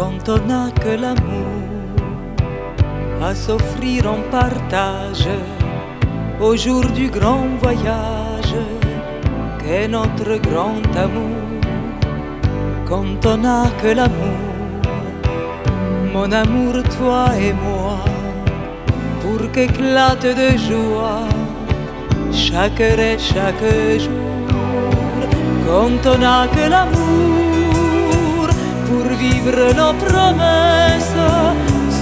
on n'a que l'amour à s'offrir en partage au jour du grand voyage qu'est notre grand amour. Quand on n'a que l'amour, mon amour, toi et moi, pour qu'éclate de joie chaque heure chaque jour. Quand on n'a que l'amour pour vivre nos promesses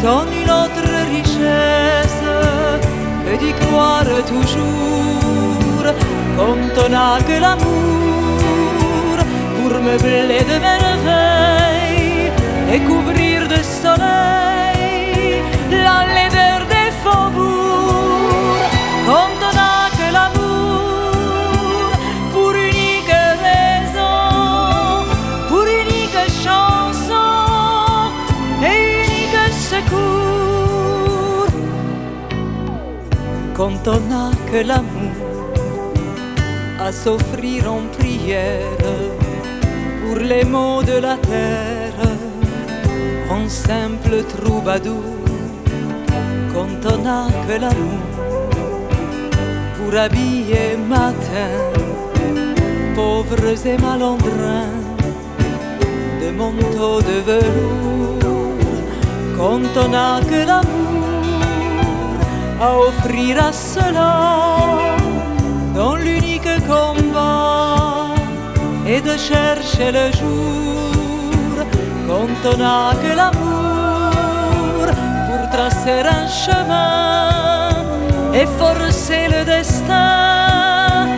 sans nulle autre richesse que d'y croire toujours. Quand on n'a que l'amour pour meubler de merveilles et couvrir secours. Quand on n'a que l'amour à s'offrir en prière pour les mots de la terre en simple troubadour quand on n'a que l'amour pour habiller matin pauvres et malandrins de manteaux de velours quand on n'a que l'amour à offrir à cela dans l'unique combat et de chercher le jour. Quand on n'a que l'amour pour tracer un chemin et forcer le destin